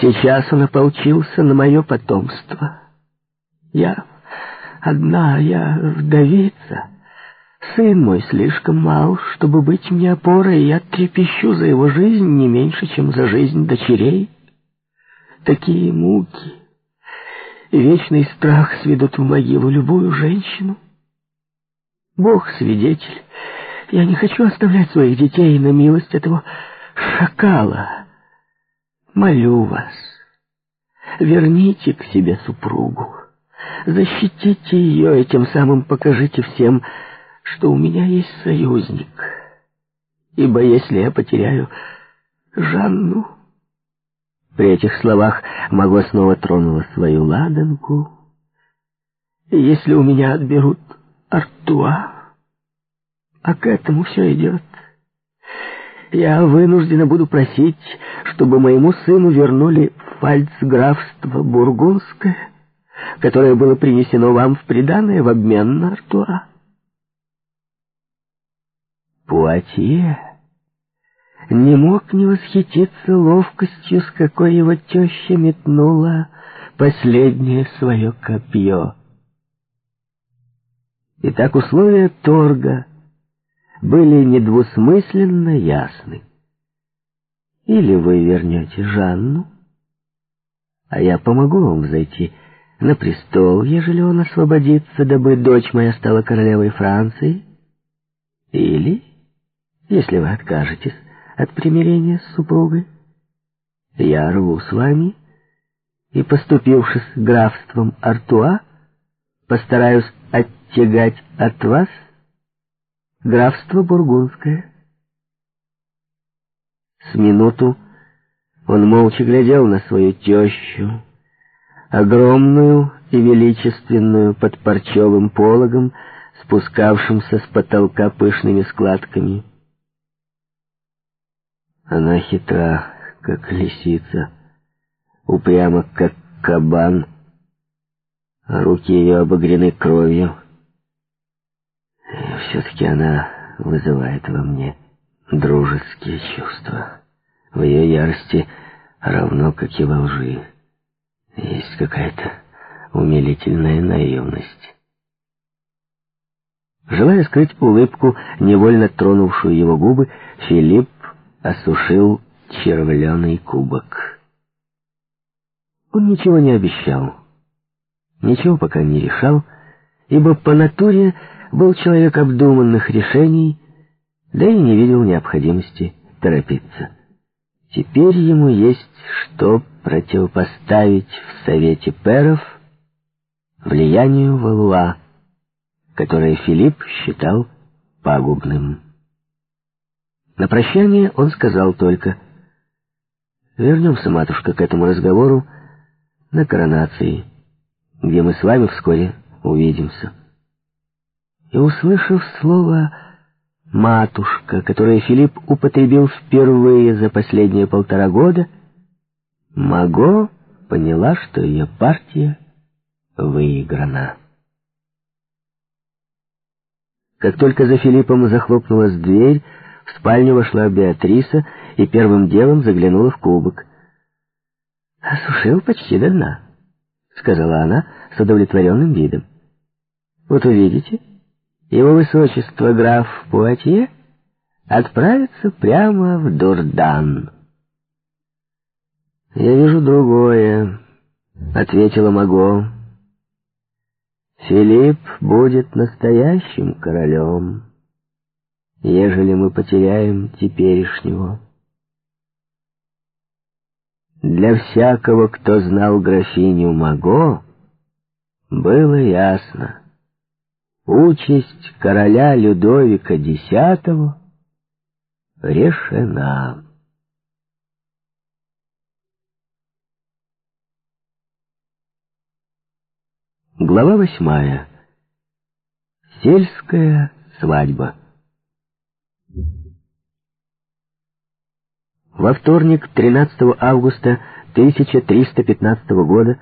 Сейчас он ополчился на мое потомство. Я одна, я вдовица. Сын мой слишком мал, чтобы быть мне опорой, я трепещу за его жизнь не меньше, чем за жизнь дочерей. Такие муки вечный страх сведут в могилу любую женщину. Бог свидетель, я не хочу оставлять своих детей на милость этого шакала. Молю вас, верните к себе супругу, защитите ее и тем самым покажите всем, что у меня есть союзник. Ибо если я потеряю Жанну... При этих словах Маго снова тронула свою ладанку. «Если у меня отберут Артуа, а к этому все идет, я вынуждена буду просить, чтобы моему сыну вернули фальцграфство Бургундское, которое было принесено вам в приданое в обмен на Артуа». Пуатье не мог не восхититься ловкостью, с какой его теща метнула последнее свое копье. Итак, условия торга были недвусмысленно ясны. Или вы вернете Жанну, а я помогу вам взойти на престол, ежели он освободится, дабы дочь моя стала королевой Франции, или, если вы откажетесь, от примирения с супругой. Я рву с вами и, поступившись графством Артуа, постараюсь оттягать от вас графство Бургундское. С минуту он молча глядел на свою тещу, огромную и величественную под парчевым пологом, спускавшимся с потолка пышными складками. Она хитра, как лисица, упряма, как кабан, руки ее обогрены кровью. И все-таки она вызывает во мне дружеские чувства. В ее ярости, равно как и во лжи, есть какая-то умилительная наивность. Желая скрыть улыбку, невольно тронувшую его губы, Филипп осушил червленый кубок. Он ничего не обещал, ничего пока не решал, ибо по натуре был человек обдуманных решений, да и не видел необходимости торопиться. Теперь ему есть что противопоставить в Совете Перов влиянию Валуа, которое Филипп считал пагубным. На прощание он сказал только, «Вернемся, матушка, к этому разговору на коронации, где мы с вами вскоре увидимся». И, услышав слово «матушка», которое Филипп употребил впервые за последние полтора года, Маго поняла, что ее партия выиграна. Как только за Филиппом захлопнулась дверь, в спальню вошла Беатриса и первым делом заглянула в кубок. «Осушил почти до дна», — сказала она с удовлетворенным видом. «Вот увидите, его высочество граф Пуатье отправится прямо в Дурдан». «Я вижу другое», — ответила Маго. «Филипп будет настоящим королем» ежели мы потеряем теперешнего. Для всякого, кто знал графиню Маго, было ясно. Участь короля Людовика X решена. Глава восьмая. Сельская свадьба. Во вторник, 13 августа 1315 года,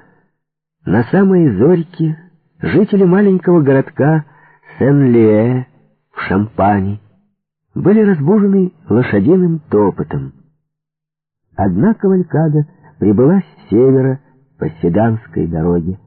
на самой зорьке жители маленького городка Сен-Лие в Шампани были разбужены лошадиным топотом. Одна кавалькада прибыла с севера по Седанской дороге.